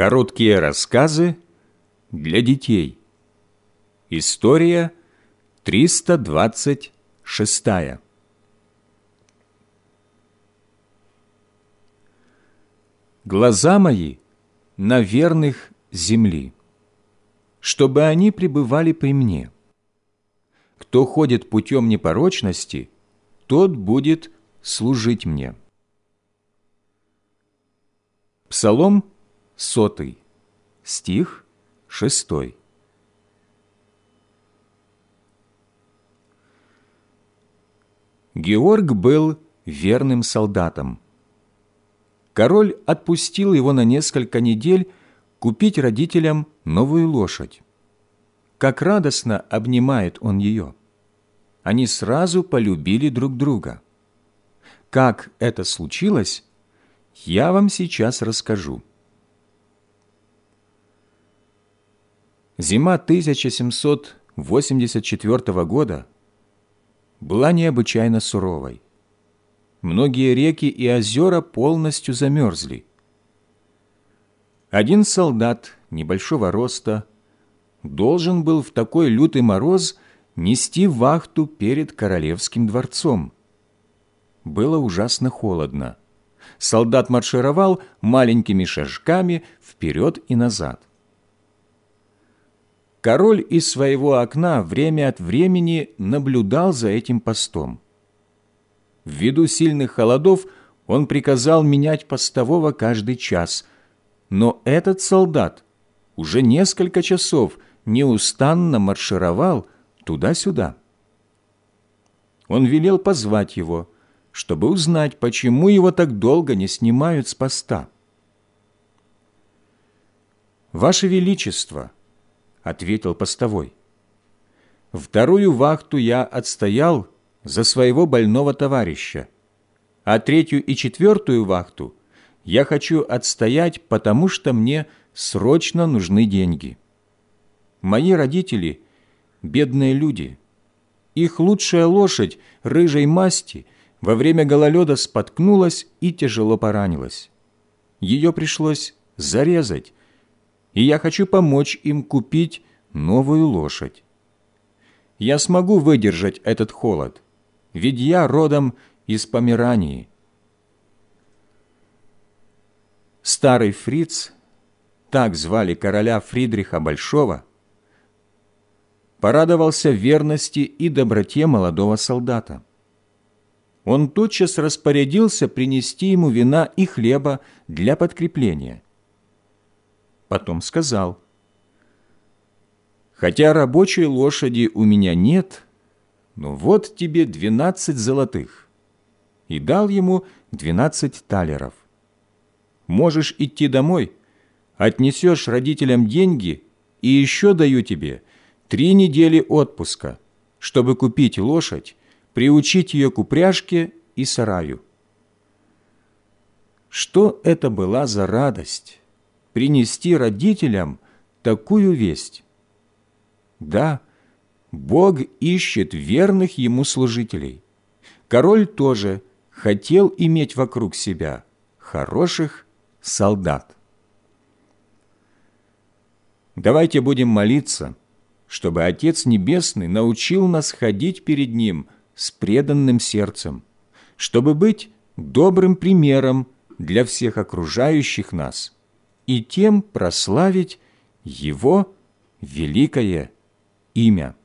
Короткие рассказы для детей. История 326. Глаза мои на верных земли, чтобы они пребывали при мне. Кто ходит путем непорочности, тот будет служить мне. Псалом сотый, стих шестой. Георг был верным солдатом. Король отпустил его на несколько недель купить родителям новую лошадь. Как радостно обнимает он ее. Они сразу полюбили друг друга. Как это случилось, я вам сейчас расскажу. Зима 1784 года была необычайно суровой. Многие реки и озера полностью замерзли. Один солдат небольшого роста должен был в такой лютый мороз нести вахту перед королевским дворцом. Было ужасно холодно. Солдат маршировал маленькими шажками вперед и назад. Король из своего окна время от времени наблюдал за этим постом. Ввиду сильных холодов он приказал менять постового каждый час, но этот солдат уже несколько часов неустанно маршировал туда-сюда. Он велел позвать его, чтобы узнать, почему его так долго не снимают с поста. «Ваше Величество», — ответил постовой. «Вторую вахту я отстоял за своего больного товарища, а третью и четвертую вахту я хочу отстоять, потому что мне срочно нужны деньги. Мои родители — бедные люди. Их лучшая лошадь рыжей масти во время гололеда споткнулась и тяжело поранилась. Ее пришлось зарезать, и я хочу помочь им купить новую лошадь. Я смогу выдержать этот холод, ведь я родом из Померании. Старый фриц, так звали короля Фридриха Большого, порадовался верности и доброте молодого солдата. Он тотчас распорядился принести ему вина и хлеба для подкрепления – Потом сказал, «Хотя рабочей лошади у меня нет, но вот тебе двенадцать золотых». И дал ему двенадцать талеров. «Можешь идти домой, отнесешь родителям деньги, и еще даю тебе три недели отпуска, чтобы купить лошадь, приучить ее к упряжке и сараю». Что это была за радость? Принести родителям такую весть. Да, Бог ищет верных Ему служителей. Король тоже хотел иметь вокруг себя хороших солдат. Давайте будем молиться, чтобы Отец Небесный научил нас ходить перед Ним с преданным сердцем, чтобы быть добрым примером для всех окружающих нас – и тем прославить Его великое имя.